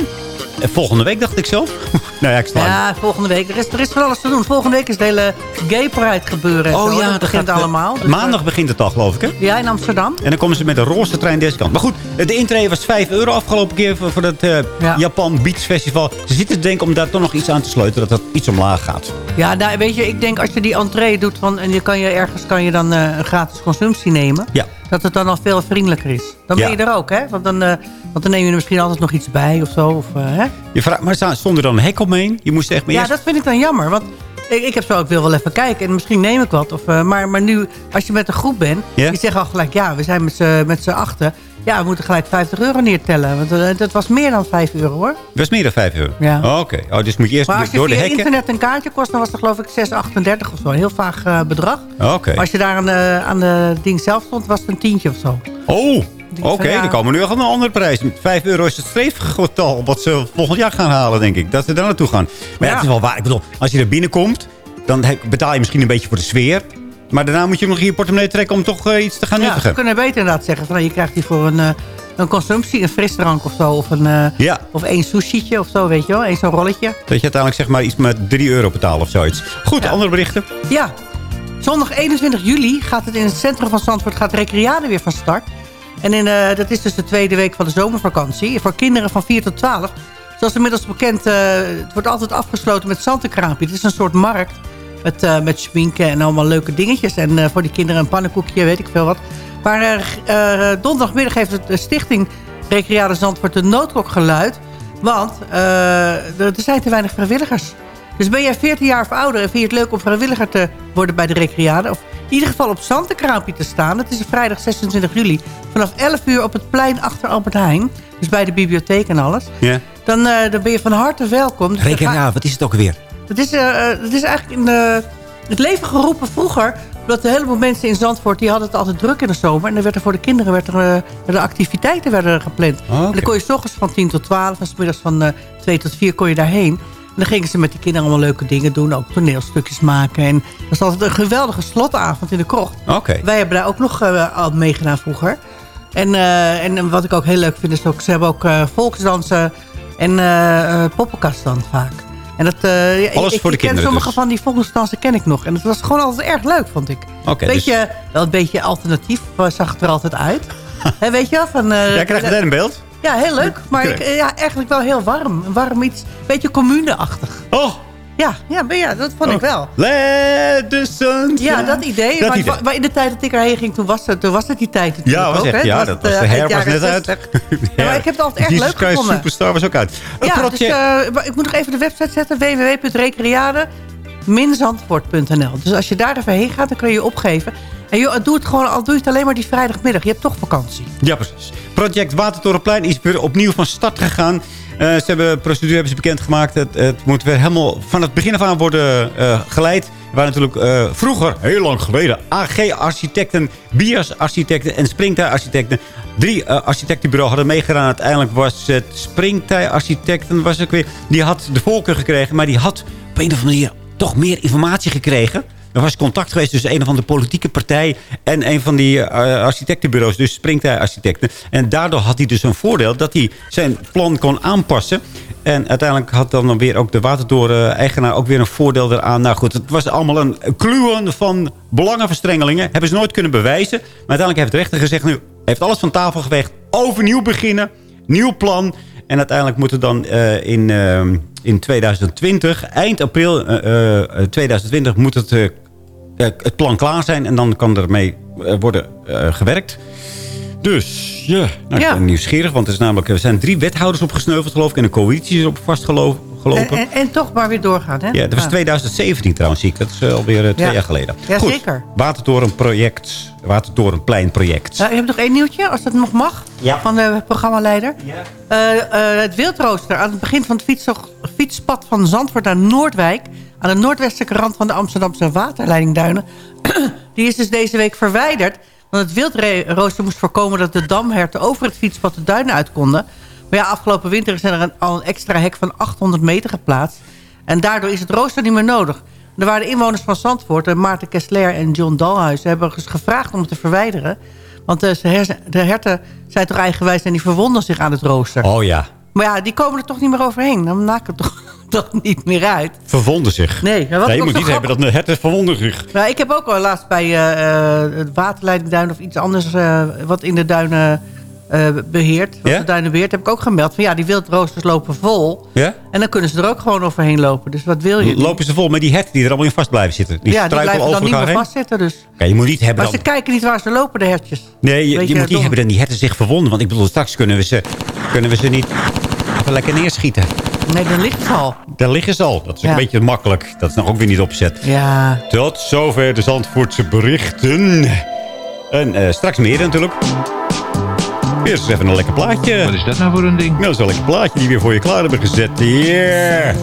En volgende week dacht ik zelf. nou ja, ik sta Ja, volgende week. Er is, er is van alles te doen. Volgende week is de hele gay pride gebeuren. en Oh zo. ja, dat dat begint gaat, eh, allemaal. Dus, Maandag begint het al, geloof ik, hè? eh, Ja, in Amsterdam. En dan komen ze met een roze trein deze kant. Maar goed, de intree was 5 euro afgelopen keer voor, voor het eh, Japan Beach Festival. Ze zitten te denken om daar toch nog iets aan te sleutelen. Dat dat iets omlaag gaat. Ja, nou, weet je, ik denk als je die entree doet van, en je kan je ergens kan je dan eh, een gratis consumptie nemen. Ja. Dat het dan al veel vriendelijker is. Dan ben Ja. je er ook, hè? Want dan, eh, want dan neem je er misschien altijd nog iets bij of zo. Of, eh, hè? Je vraagt, maar stond er dan een hek omheen? Je moest echt maar Ja, eerst... dat vind ik dan jammer. Want ik, ik heb zo, ik wil wel even kijken. En misschien neem ik wat. Of, eh, maar, maar nu, als je met een groep bent. Die zeggen al gelijk, ja, we zijn met z'n achten. Ja, we moeten gelijk 50 euro neertellen. Want eh, dat was meer dan 5 euro, hoor. Het was meer dan 5 euro? Ja. Oh, Oké, oh, dus moet je eerst Maar als je door de via hekken... internet een kaartje kost, dan was het geloof ik 6,38 of zo. Een heel vaag eh, bedrag. Oké. Maar als je daar aan aan de ding zelf stond, was het een tientje of zo. Oh, oké. ja. Dan komen we nu echt een andere prijs. 5 euro is het streefgetal wat ze volgend jaar gaan halen, denk ik. Dat ze daar naartoe gaan. Maar ja, het is wel waar. Ik bedoel, als je er binnenkomt, dan betaal je misschien een beetje voor de sfeer. Maar daarna moet je nog in je portemonnee trekken om toch eh, iets te gaan Ja, ze nuttigen. kunnen beter inderdaad zeggen van nou, je krijgt hier voor een, eh, een consumptie, een frisdrank of zo. Of, een, eh, Ja. of één sushi'tje of zo, weet je wel. Eén zo'n rolletje. Dat je uiteindelijk zeg maar iets met 3 euro betaalt of zoiets. Goed, andere berichten. Ja, zondag 21 juli gaat het in het centrum van Zandvoort gaat Recreade weer van start. En in, eh, dat is dus de tweede week van de zomervakantie. Voor kinderen van 4 tot 12. Zoals inmiddels bekend, eh, het wordt altijd afgesloten met zantenkraampje. Het is een soort markt met, eh, met schminken en allemaal leuke dingetjes. En voor die kinderen een pannenkoekje, weet ik veel wat. Maar donderdagmiddag heeft de stichting Recreade Zandvoort de noodklok geluid. Want er zijn te weinig vrijwilligers. Dus ben jij 14 jaar of ouder en vind je het leuk om vrijwilliger te worden bij de Recreade... of in ieder geval op Zantenkraampje te staan... het is vrijdag 26 juli vanaf 11 uur op het plein achter Albert Heijn... dus bij de bibliotheek en alles... Ja. dan, eh, dan ben je van harte welkom. Dus wat is het ook weer? het is, eh, eh, is eigenlijk in het leven geroepen vroeger. Omdat een heleboel mensen in Zandvoort die hadden het altijd druk in de zomer. En dan werd er voor de kinderen werd er, werden activiteiten werden gepland. Oh, En dan kon je s ochtends van 10 tot 12 en s middags van eh 2 tot 4 kon je daarheen. En dan gingen ze met die kinderen allemaal leuke dingen doen. Ook toneelstukjes maken. En dat was altijd een geweldige slotavond in de krocht. Wij hebben daar ook nog eh, al meegedaan vroeger. En, eh, en wat ik ook heel leuk vind is ook... ze hebben ook eh, volksdansen en eh eh, poppenkast dan vaak. En dat, ja, Alles ik, voor de ik ken kinderen sommige dus. van die volksdansen ken ik nog. En het was gewoon altijd erg leuk, vond ik. Beetje, Wel een beetje alternatief zag het er altijd uit. Weet je wel? Van, Jij krijgt meteen een beeld. Ja, heel leuk. Maar ik, eh, ja, eigenlijk wel heel warm. Een Warm iets, beetje communeachtig. Oh! Ja, ja, maar ja, dat vond ik wel. Let the sun Ja, dat idee. Dat maar, idee. maar in de tijd dat ik erheen ging, toen was het, toen was het die tijd natuurlijk Ja, was ook. echt, ja, dat het, was de eh, her eind was jaren net uit. 60. Ja, maar ik heb het altijd echt leuk gevonden. Superstar was ook uit. Een Ja, dus, eh, ik moet nog even de website zetten. www.recreade minzandvoort.nl Dus als je daar even heen gaat, dan kun je je opgeven. En joh, doe het gewoon, al doe je het alleen maar die vrijdagmiddag. Je hebt toch vakantie. Ja, precies. Project Watertorenplein is weer opnieuw van start gegaan. Eh, ze hebben procedure hebben ze bekendgemaakt. Het, het moet weer helemaal van het begin af aan worden eh, geleid. Waren natuurlijk eh, vroeger, heel lang geleden... AG-architecten, BIAS-architecten en Springtij-architecten. Drie eh, architectenbureaus hadden meegedaan. Uiteindelijk was het Springtij-architecten... Was weer, die had de voorkeur gekregen, maar die had op een of andere manier... toch meer informatie gekregen... Er was contact geweest tussen een of andere politieke partij... en een van die eh, architectenbureaus, dus Springtij-architecten. En daardoor had hij dus een voordeel dat hij zijn plan kon aanpassen. En uiteindelijk had dan weer ook de Watertoren-eigenaar ook weer een voordeel eraan. Nou goed, het was allemaal een kluwen van belangenverstrengelingen. Hebben ze nooit kunnen bewijzen. Maar uiteindelijk heeft de rechter gezegd... nu heeft alles van tafel geveegd, overnieuw beginnen, nieuw plan... En uiteindelijk moet het dan eh, in, eh, in 2020, eind april eh, eh, 2020, moet het, het plan klaar zijn. En dan kan ermee eh, worden eh, gewerkt. Dus, ja. Nou, Ja. Ik ben nieuwsgierig, want er, is namelijk, er zijn drie wethouders opgesneuveld, geloof ik. En een coalitie is op vastgelopen. En, en, en toch maar weer doorgaan, hè? Ja, dat was Ja. 2017 trouwens, zie ik. Dat is eh, alweer eh, twee Ja. jaar geleden. Ja, Goed, zeker. Watertorenproject. Watertorenpleinproject. Nou, je hebt nog één nieuwtje, als dat nog mag, Ja. van de programmaleider. Eh, eh, het wildrooster aan het begin van het fietspad van Zandvoort naar Noordwijk... aan de noordwestelijke rand van de Amsterdamse waterleidingduinen... die is dus deze week verwijderd. Want het wildrooster moest voorkomen dat de damherten over het fietspad de duinen uit konden. Maar ja, afgelopen winter is er een, al een extra hek van 800 meter geplaatst. En daardoor is het rooster niet meer nodig. Er waren inwoners van Zandvoort, eh, Maarten Kessler en John Dalhuis... hebben dus gevraagd om het te verwijderen. Want eh, de herten zijn toch eigenwijs en die verwonden zich aan het rooster. Oh ja, Maar ja, die komen er toch niet meer overheen. Dan maakt het toch, niet meer uit. verwonden zich. Nee, wat nee je moet niet hebben dat een hert verwonden zich. Nou, ik heb ook al laatst bij eh, eh, het waterleidingduin of iets anders eh, wat in de duinen eh, beheert. Wat Ja? de duinen beheert, heb ik ook gemeld. Van ja, die wildroosters lopen vol. Ja? En dan kunnen ze er ook gewoon overheen lopen. Dus wat wil je? Lopen ze vol met die herten die er allemaal in vast blijven zitten. Die ja, die blijven dan niet meer vastzitten dus. Ja, je moet niet hebben Maar ze kijken niet waar ze lopen, de hertjes. Nee, je, Weet je je, moet niet hebben dat die herten zich verwonden. Want ik bedoel, straks kunnen we ze, kunnen we ze niet even lekker neerschieten. Nee, dan ligt ze al. Daar liggen ze al. Dat is Ja. een beetje makkelijk. Dat is nog ook weer niet opzet. Ja. Tot zover de Zandvoortse berichten. En eh, straks meer natuurlijk. Eerst eens even een lekker plaatje. Wat is dat nou voor een ding? Nou, dat is een lekker plaatje die we voor je klaar hebben gezet. Yeah.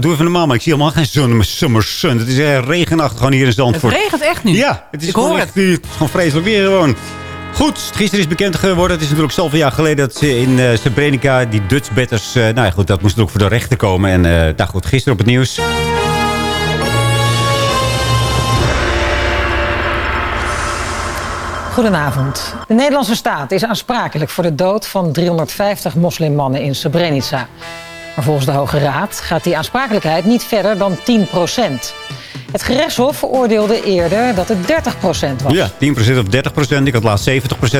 Doe je van normaal? Maar ik zie helemaal geen zon, maar Summer Sun. Het is eh, regenachtig gewoon hier in Het Zandvoort. regent echt nu. Ja, het is Ik gewoon hoor echt, het is gewoon vreselijk weer gewoon. Goed, gisteren is bekend geworden. Het is natuurlijk zoveel jaar geleden dat ze in eh Srebrenica, die Dutch batters... eh, nou ja, goed, dat moest ook voor de rechter komen. En eh nou goed, gisteren op het nieuws... Goedenavond. De Nederlandse staat is aansprakelijk voor de dood van 350 moslimmannen in Srebrenica. Maar volgens de Hoge Raad gaat die aansprakelijkheid niet verder dan 10% Het gerechtshof veroordeelde eerder dat het 30% was. Ja, 10% of 30%. Ik had laatst 70%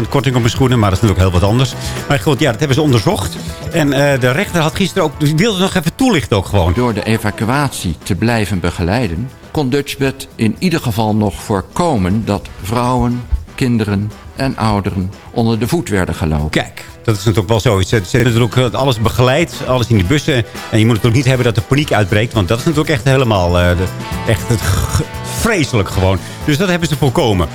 korting op mijn schoenen, maar dat is natuurlijk heel wat anders. Maar goed, ja, dat hebben ze onderzocht. En eh, de rechter had gisteren ook, dus die wilde nog even toelichten ook gewoon. Door de evacuatie te blijven begeleiden... kon Dutchbed in ieder geval nog voorkomen dat vrouwen, kinderen en ouderen onder de voet werden gelopen. Kijk, dat is natuurlijk wel zo. Ze, hebben natuurlijk eh, alles begeleid, alles in die bussen. En je moet natuurlijk niet hebben dat er paniek uitbreekt. Want dat is natuurlijk echt helemaal eh, de- echt het vreselijk gewoon. Dus dat hebben ze voorkomen.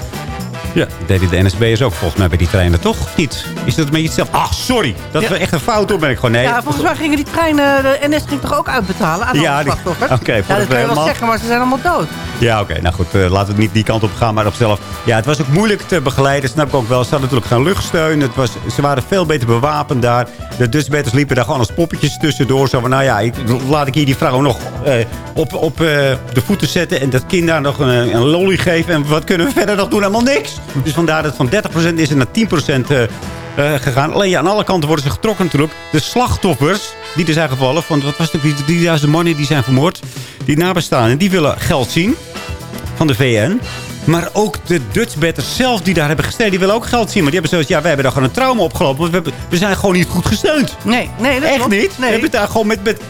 Ja, dat deden de NSB'ers ook volgens mij bij die treinen, toch? Of niet? Is dat een beetje hetzelfde? Ach, sorry. Dat Ja. was echt een fout, hoor. Ben ik gewoon, nee. Ja, volgens mij gingen die treinen, de NS ging toch ook uitbetalen aan Ja, alle die- slachtoffers? oké, ja, dat kan je wel zeggen, maar ze zijn allemaal dood. Ja, oké. Nou goed, eh, laten we het niet die kant op gaan, maar op zelf. Ja, het was ook moeilijk te begeleiden, snap ik ook wel. Ze hadden natuurlijk geen luchtsteun. Het was, ze waren veel beter bewapend daar. De dusbetters liepen daar gewoon als poppetjes tussendoor. Zo van, nou ja, ik, laat ik hier die vrouw nog eh, op, op eh, de voeten zetten... en dat kind daar nog een, een lolly geven. En wat kunnen we verder nog doen? Helemaal niks. Dus vandaar dat van 30% is het naar 10% eh, eh, gegaan. Alleen ja, aan alle kanten worden ze getrokken natuurlijk. De slachtoffers die er zijn gevallen... van wat was het, ook, die 3000 mannen die zijn vermoord... die nabestaanden, die willen geld zien van de VN. Maar ook de Dutchbatters zelf die daar hebben gestreden, die willen ook geld zien. Maar die hebben zoiets, ja, wij hebben daar gewoon een trauma opgelopen. Want we, hebben, we zijn gewoon niet goed gesteund. Nee, nee, dat Echt klopt. niet? We Nee. hebben daar gewoon met... met,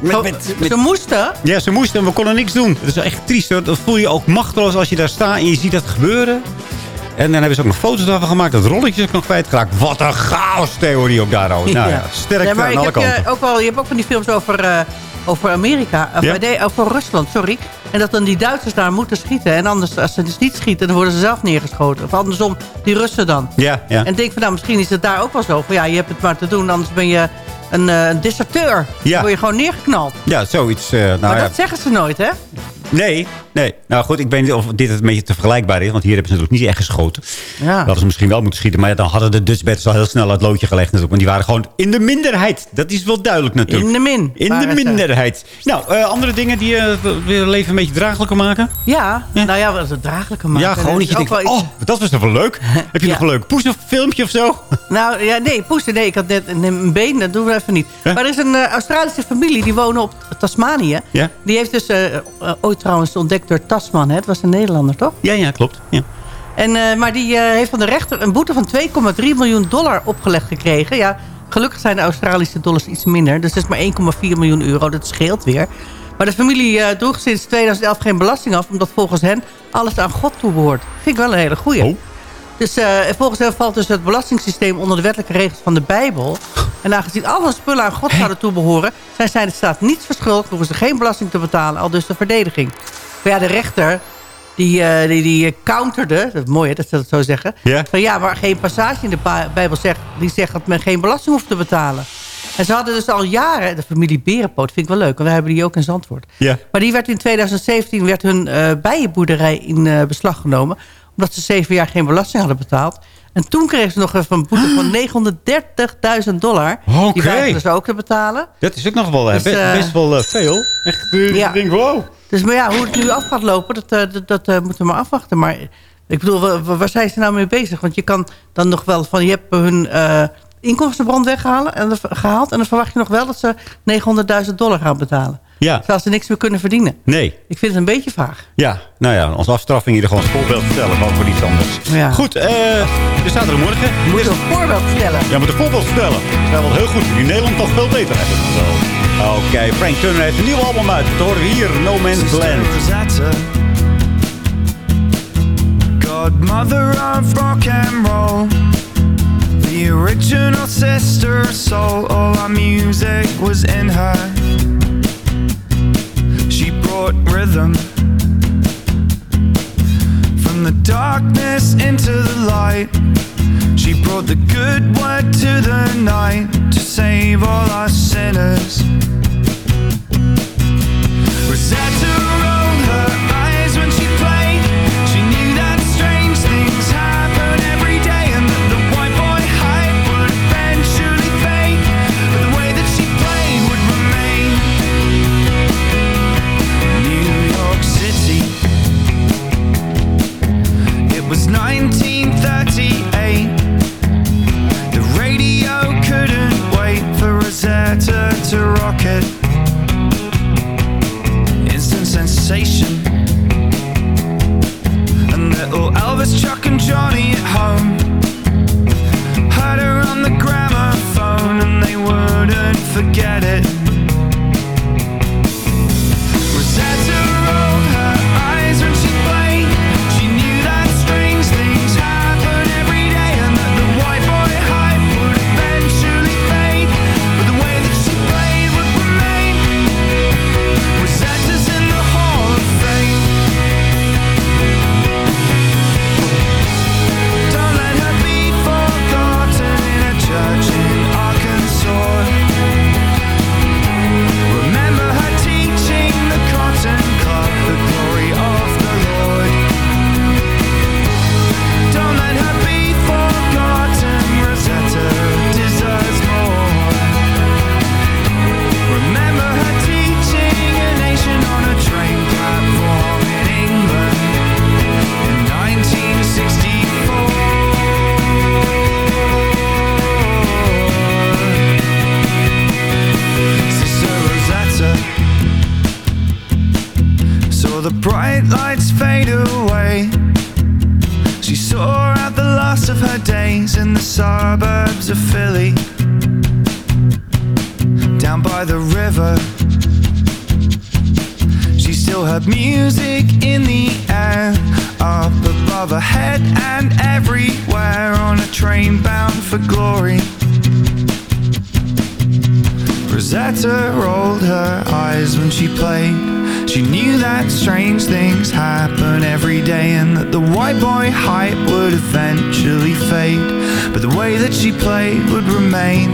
met, met, met- Ze moesten. ja, ze moesten en we konden niks doen. Dat is echt triest hoor. Dan voel je ook machteloos als je daar staat en je ziet dat gebeuren. En dan hebben ze ook nog foto's daarvan gemaakt. Dat rolletje is ook nog kwijtgeraakt. Wat een chaos-theorie ook daar. Nou ja, sterk Ja, maar aan ik alle heb, je kanten. ook wel, je hebt ook van die films over, eh, over Amerika. Of, Ja? nee, over Rusland, sorry. En dat dan die Duitsers daar moeten schieten. En anders, als ze dus niet schieten, dan worden ze zelf neergeschoten. Of andersom, die Russen dan. Ja, ja. En denk van, nou, misschien is het daar ook wel zo. Van, ja, je hebt het maar te doen, anders ben je een, eh, een deserteur. Ja. Dan word je gewoon neergeknald. Ja, zoiets. eh, nou maar ja. dat zeggen ze nooit, hè? Nee, nee. Nou goed, ik weet niet of dit een beetje te vergelijkbaar is. Want hier hebben ze natuurlijk niet echt geschoten. Ja. Dat hadden ze misschien wel moeten schieten. Maar ja, dan hadden de Dutchbatters al heel snel het loodje gelegd natuurlijk. Want die waren gewoon in de minderheid. Dat is wel duidelijk natuurlijk. In de min. In de ze. minderheid. Nou, eh, andere dingen die eh, weer leven een beetje draaglijker maken? Ja, nou ja, wat het draaglijker maken. Ja, gewoon Dat je denkt, iets- oh, dat was toch wel leuk. Heb je nog een leuk poesenfilmpje of zo? Nou, ja, nee, poesten, nee. Ik had net een, een been, dat doen we even niet. Maar er is een eh, Australische familie, die wonen op Tasmanië. Ja? Die heeft dus eh, eh, ooit trouwens ontdekt door Tasman. Hè? Het was een Nederlander, toch? Ja, ja, klopt. Ja. En, eh, maar die eh, heeft van de rechter een boete van 2,3 miljoen dollar opgelegd gekregen. Ja, gelukkig zijn de Australische dollars iets minder. Dus dat is maar 1,4 miljoen euro. Dat scheelt weer. Maar de familie eh, droeg sinds 2011 geen belasting af... omdat volgens hen alles aan God toebehoort. Vind ik wel een hele goeie. Oh. Dus eh, volgens hen valt dus het belastingssysteem onder de wettelijke regels van de Bijbel. En aangezien alle spullen aan God zouden toebehoren... zijn zij de staat niets verschuldigd, hoeven ze geen belasting te betalen. Al dus de verdediging. Maar ja, de rechter, die, eh, die, die eh, counterde... Dat is mooi hè, dat ze dat zo zeggen. Van ja, maar geen passage in de Bijbel zegt... die zegt dat men geen belasting hoeft te betalen. En ze hadden dus al jaren... De familie Berenpoot vind ik wel leuk, want wij hebben die ook in Zandvoort. Ja. Maar die werd in 2017 werd hun bijenboerderij in beslag genomen. Omdat ze zeven jaar geen belasting hadden betaald. En toen kregen ze nog even een boete van 930.000 dollar. Oké. Die weigeren ze ook te betalen. Dat is ook nog wel Dus, best, eh, best wel eh, veel. Echt, eh, Ja. ik denk, wow. Dus maar ja, hoe het nu af gaat lopen, dat, dat, dat moeten we maar afwachten. Maar ik bedoel, wa- wa- waar zijn ze nou mee bezig? Want je kan dan nog wel van, je hebt hun inkomstenbron weghalen en, gehaald. En dan verwacht je nog wel dat ze 900.000 dollar gaan betalen. Ja. Terwijl ze niks meer kunnen verdienen. Nee. Ik vind het een beetje vaag. Ja, nou ja, als afstraffing hier gewoon als voorbeeld stellen. Wat voor iets anders. Ja. Goed, eh de zaterdagmorgen. Je moet een voorbeeld stellen. Ja, moet een voorbeeld stellen. Dat is wel heel goed. In Nederland toch veel beter eigenlijk. Zo. Oké, Frank Turner heeft een nieuw album uit. Dat horen we hier, No Man's Land. Godmother of rock and roll. The original sister soul. All our music was in her. Brought rhythm. From the darkness into the light. She brought the good word to the night to save all our sinners. Rosetta it. Instant sensation. And little Elvis, Chuck, and Johnny at home heard her on the gramophone, and they wouldn't forget it. Night lights fade away. She saw out the last of her days in the suburbs of Philly. Down by the river. She still heard music in the air, up above her head and everywhere on a train bound for glory. Rosetta rolled her eyes when she played. She knew that strange things happen every day and that the white boy hype would eventually fade, but the way that she played would remain.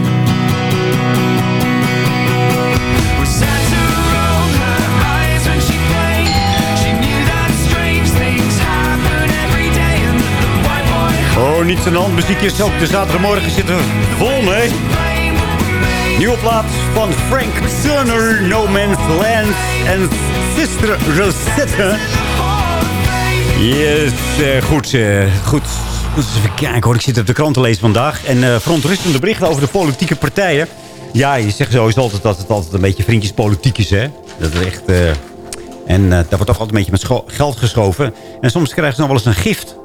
Rosetta rolled her eyes when she played. She knew that strange things happen every day and that the white boy Oh, niets aan de hand. Muziekjes ook de zaterdagmorgen zitten vol, nee. Nieuwe plaat van Frank Turner, No Man's Land en Sister Rosetta. Yes, eh, goed, eh, goed. Even kijken hoor, ik zit op de krant te lezen vandaag. En eh verontrustende berichten over de politieke partijen. Ja, je zegt sowieso altijd dat het altijd een beetje vriendjespolitiek is, hè. Dat is echt... en daar wordt toch altijd een beetje met geld geschoven. En soms krijgen ze nog wel eens een gift.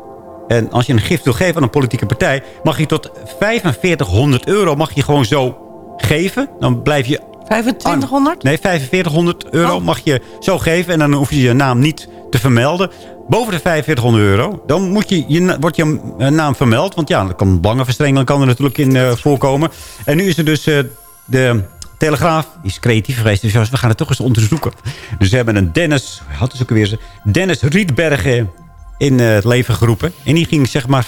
En als je een gift wil geven aan een politieke partij... mag je tot 4500 euro mag je gewoon zo geven. Dan blijf je... 2500? Nee, 4500 euro mag je zo geven. En dan hoef je je naam niet te vermelden. Boven de 4500 euro, dan moet je, je, wordt je eh, naam vermeld. Want ja, dan kan belangenverstrengeling kan er natuurlijk in eh, voorkomen. En nu is er dus eh, de Telegraaf. Die is creatief geweest. Dus we gaan het toch eens onderzoeken. Dus ze hebben een Dennis... Had dus ook weer ze. Dennis Rietbergen in het leven geroepen. En die ging zeg maar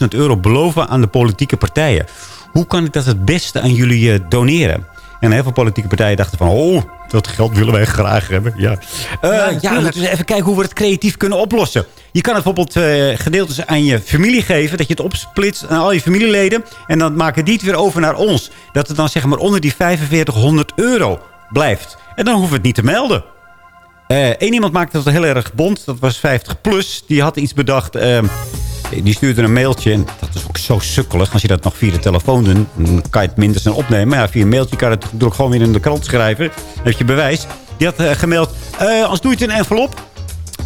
15.000 euro beloven aan de politieke partijen. Hoe kan ik dat het beste aan jullie doneren? En heel veel politieke partijen dachten van... oh, dat geld willen wij graag hebben. Ja, Eh, ja, laten we even kijken hoe we het creatief kunnen oplossen. Je kan het bijvoorbeeld eh, gedeeltes aan je familie geven. Dat je het opsplitst aan al je familieleden. En dan maken die het weer over naar ons. Dat het dan zeg maar onder die 4500 euro blijft. En dan hoeven we het niet te melden. Eén iemand maakte dat heel erg bond. Dat was 50 plus. Die had iets bedacht. Die stuurde een mailtje. En dat is ook zo sukkelig. Als je dat nog via de telefoon doet, dan kan je het minder snel opnemen. Maar ja, via een mailtje kan je het gewoon weer in de krant schrijven. Dan heb je bewijs. Die had eh, gemaild. eh als doe je het in een envelop.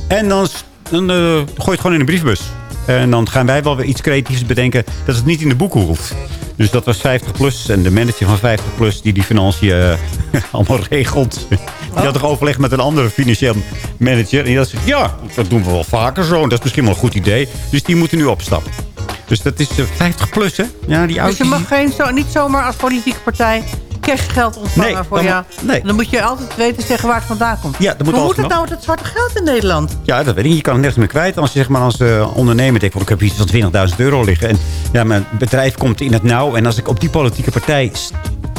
En dan, dan eh, gooi je het gewoon in de brievenbus. En dan gaan wij wel weer iets creatiefs bedenken dat het niet in de boeken hoeft. Dus dat was 50 plus. En de manager van 50 plus die die financiën eh, allemaal regelt. Die had toch overleg met een andere financieel manager. En die had gezegd, ja, dat doen we wel vaker zo. En dat is misschien wel een goed idee. Dus die moeten nu opstappen. Dus dat is eh, 50 plus, hè? Ja, die Dus je mag geen, zo, niet zomaar als politieke partij cashgeld ontvangen Nee, voor dan jou. nee. Dan moet je altijd weten zeggen waar het vandaan komt. Ja, dat moet Hoe moet het nou met het zwarte geld in Nederland? Ja, dat weet ik. Je kan het nergens meer kwijt. Als je zeg maar als eh, ondernemer denkt, ik heb iets van 20.000 euro liggen. En ja, mijn bedrijf komt in het nauw. En als ik op die politieke partij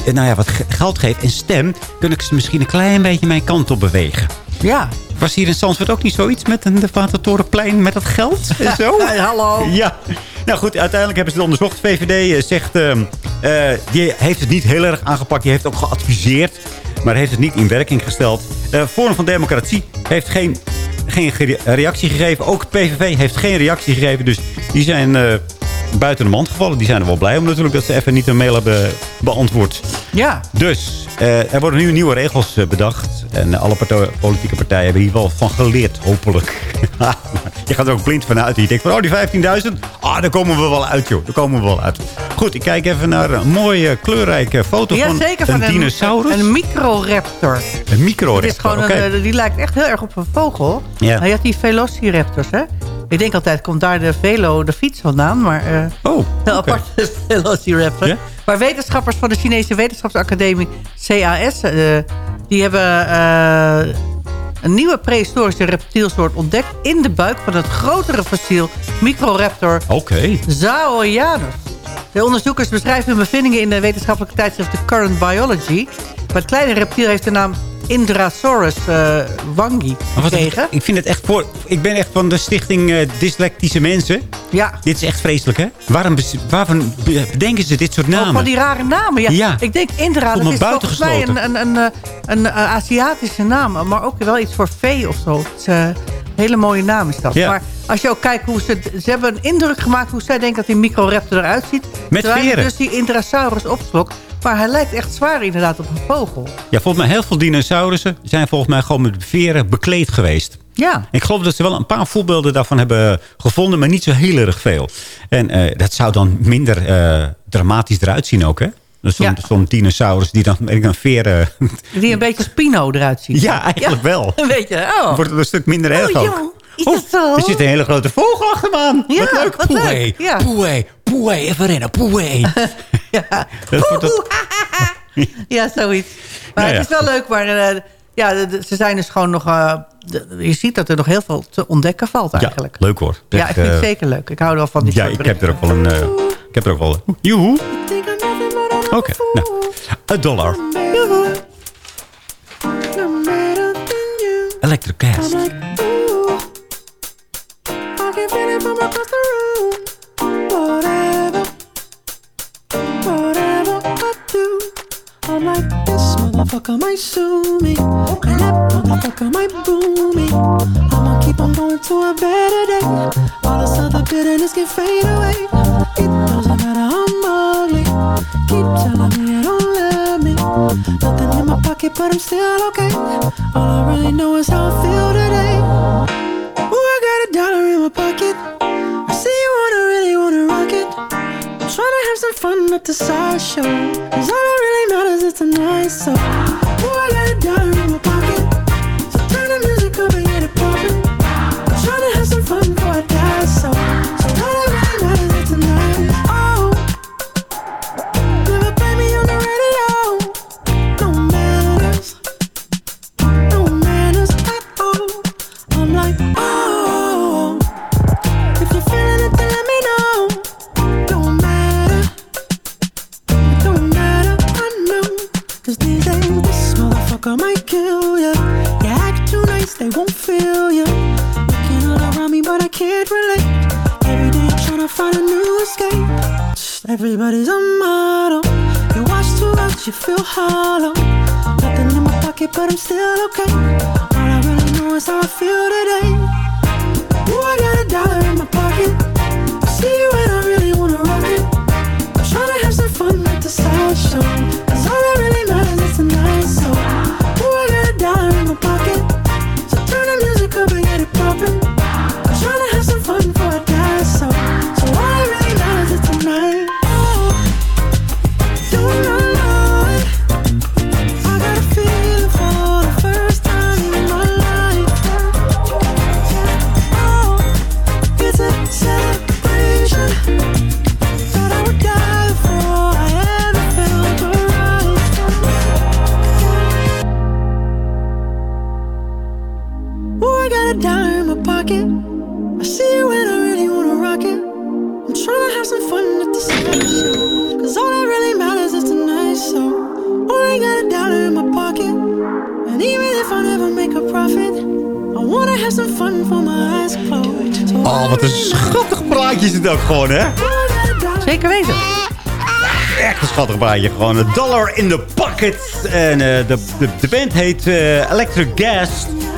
eh, nou ja, wat ge- geld geef en stem... kun ik ze misschien een klein beetje mijn kant op bewegen. Ja. Was hier in Zandvoort ook niet zoiets met een de Watertorenplein met dat geld en zo? Ja, hallo. Ja. Nou goed, uiteindelijk hebben ze het onderzocht. VVD eh, zegt, eh, die heeft het niet heel erg aangepakt. Die heeft ook geadviseerd, maar heeft het niet in werking gesteld. Eh Forum van Democratie heeft geen, geen ge- reactie gegeven. Ook PVV heeft geen reactie gegeven. Dus die zijn buiten de mand gevallen. Die zijn er wel blij om natuurlijk dat ze even niet een mail hebben beantwoord. Ja. Dus eh, er worden nu nieuwe regels eh, bedacht. En alle partij- politieke partijen hebben hier wel van geleerd, hopelijk. je gaat er ook blind vanuit. Je denkt van, oh, die 15.000, ah, daar komen we wel uit, joh. Daar komen we wel uit. Goed, ik kijk even naar een mooie, kleurrijke foto Ja, van zeker. een Van dinosaurus. Een microraptor. Een micro Het is gewoon een, eh, die lijkt echt heel erg op een vogel. Ja. Hij had die velociraptors, hè? Ik denk altijd, komt daar de velo, de fiets vandaan. Maar eh oh, heel apart, de velociraptor. Maar wetenschappers van de Chinese Wetenschapsacademie CAS... eh, die hebben eh, een nieuwe prehistorische reptielsoort ontdekt... in de buik van het grotere fossiel Microraptor Oké. Zaoianus. De onderzoekers beschrijven hun bevindingen in de wetenschappelijke tijdschrift The Current Biology. Maar het kleine reptiel heeft de naam Indrasaurus eh, wangi gekregen. ik vind het echt voor. Ik ben echt van de stichting eh, Dyslectische Mensen. Ja. Dit is echt vreselijk, hè? Waarom, waarvan bedenken ze dit soort Oh, namen? van die rare namen. Ja. Ja. Ik denk Indra, dat is volgens mij een, een, een, eh, een, eh, Aziatische naam. Maar ook wel iets voor vee of zo. Het een hele mooie naam is dat. Ja. Maar als je ook kijkt hoe ze... Ze hebben een indruk gemaakt hoe zij denken dat die microraptor eruit ziet. Met terwijl veren. dus die Indrasaurus opslokt. Maar hij lijkt echt zwaar inderdaad op een vogel. Ja, volgens mij heel veel dinosaurussen zijn volgens mij gewoon met veren bekleed geweest. Ja. Ik geloof dat ze wel een paar voorbeelden daarvan hebben gevonden, maar niet zo heel erg veel. En eh, dat zou dan minder eh, dramatisch eruit zien ook, hè? Dus Zo'n Ja. zo'n dinosaurus die dan met een veer... eh, Die een beetje als Pino eruit ziet. ja, eigenlijk wel. Een beetje, oh. Wordt het een stuk minder erg Oh, ook. is dat zo? Er zit een hele grote vogel achter me aan. Ja, wat leuk. wat leuk. Poeh, Ja. poeh, poeh, even rennen, poeh. Dat wordt dat- Ja, zoiets. Maar Nou ja. het is wel leuk, maar eh, ja, ze zijn dus gewoon nog... eh, je ziet dat er nog heel veel te ontdekken valt eigenlijk. Ja, leuk hoor. Ja, ik vind het eh, zeker leuk. Ik hou er wel van die Ja, ik heb er ook wel een... ik heb er ook wel een... Joehoe. Oké, nou. Een dollar. Electric gas. Motherfucker might sue me. And that motherfucker might boo me. I'ma keep on going to a better day. All this other bitterness can fade away. It doesn't matter how I'm ugly. Keep telling me you don't love me. Nothing in my pocket, but I'm still okay. All I really know is how I feel today. Ooh, I got a dollar in my pocket. Some fun at the sideshow. Cause all that really matters is tonight, so. Ooh, I got a dollar Just Everybody's a model. You watch too much, you feel hollow. Nothing in my pocket, but I'm still okay. All I really know is how I feel today. Ooh, I got a dollar in my pocket. Praatje. Gewoon een dollar in the pocket. En eh, de, de, de band heet eh, Electric Gas.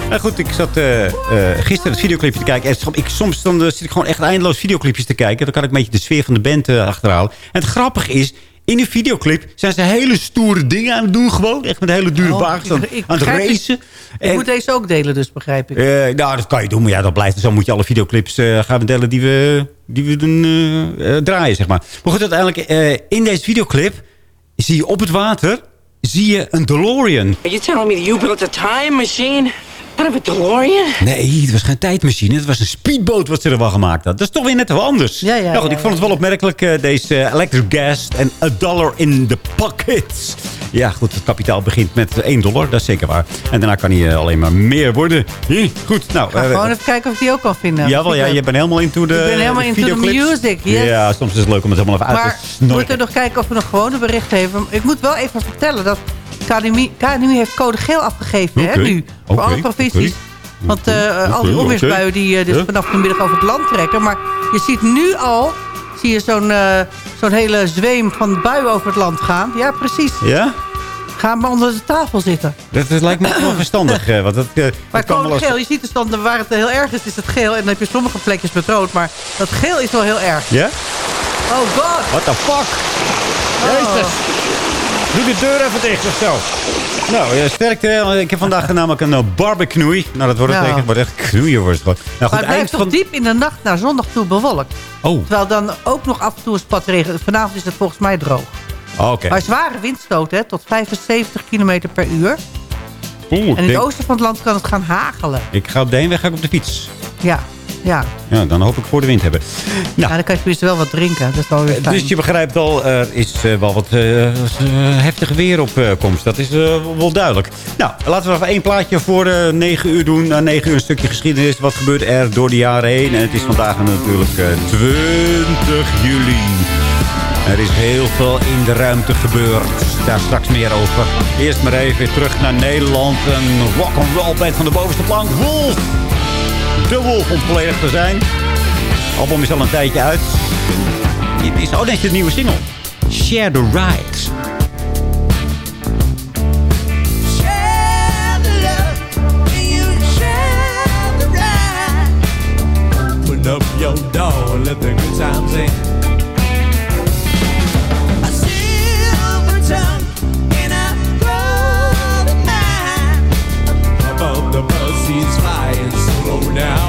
Nou goed, ik zat eh, eh, gisteren het videoclipje te kijken. En ik, soms dan, zit ik gewoon echt eindeloos videoclipjes te kijken. Dan kan ik een beetje de sfeer van de band achterhalen. En het grappige is... In de videoclip zijn ze hele stoere dingen aan het doen gewoon. Echt met hele dure Oh, wagens aan, het racen. Ik En- moet deze ook delen, dus begrijp ik. nou, dat kan je doen, maar ja, dat blijft. Zo moet je alle videoclips gaan delen die we, die we doen, draaien, zeg maar. Maar goed, uiteindelijk, in deze videoclip zie je op het water zie je een DeLorean. Are you telling me that you built a time machine of a DeLorean? Nee, het was geen tijdmachine. Het was een speedboot wat ze er wel gemaakt had. Dat is toch weer net wel anders. Ja, ja, nou goed, ja, ik vond het wel opmerkelijk, eh, deze eh, electric gas en a dollar in the pocket. Ja, goed, het kapitaal begint met 1 dollar, dat is zeker waar. En daarna kan hij eh, alleen maar meer worden. Goed, nou... Gewoon even kijken of die ook kan vinden. Jawel, ja, je bent helemaal into de Ik ben helemaal into the music, yes. Ja, soms is het leuk om het helemaal even uit Maar te we snorken. moeten nog kijken of we nog gewone berichten hebben. Ik moet wel even vertellen dat KNMI, KNMI heeft code geel afgegeven hè, nu. Voor alle provincies. Want eh, al die onweersbuien die eh, dus Ja. vanaf de middag over het land trekken. Maar je ziet nu al zie je zo'n eh, zo'n hele zweem van buien over het land gaan. Ja, precies. Ja? Ga maar onder de tafel zitten. Dat, dat lijkt me wel verstandig. want dat, Maar code geel, je ziet dus dan waar het heel erg is, is het geel. En dan heb je sommige plekjes met rood. Maar dat geel is wel heel erg. Ja? Oh god. What the fuck? Jezus. Doe de deur even dicht of zo. Nou, ja, sterkte. Ik heb vandaag namelijk een uh, barbecue. Nou, dat wordt, het Ja. echt, wordt echt knoeien. Wordt het. Nou, maar goed, het eind blijft toch van... diep in de nacht naar zondag toe bewolkt. Oh, Terwijl dan ook nog af en toe een spat regen. Vanavond is het volgens mij droog. oké. Maar zware windstoten hè, tot 75 km per uur. Oeh, En in het oosten van het land kan het gaan hagelen. Ik ga op de heenweg ga ik op de fiets. Ja, ja. Ja, dan hoop ik voor de wind hebben. Nou, ja dan kan je tenminste wel wat drinken. Dat is wel weer fijn. Dus je begrijpt al, er is eh, wel wat eh, heftig weer op komst. Dat is wel duidelijk. Nou, laten we even één plaatje voor eh 9 uur doen. Na 9 uur een stukje geschiedenis. Wat gebeurt er door de jaren heen? En het is vandaag natuurlijk eh, 20 juli. Er is heel veel in de ruimte gebeurd. Daar straks meer over. Eerst maar even terug naar Nederland. Een rock'n'roll band van de bovenste plank. Wolf! De Wolf om volledig te zijn. Het album is al een tijdje uit. Dit is ook net de nieuwe single. Share the Ride. Open up your door and let the good times in. seeds flying slow now.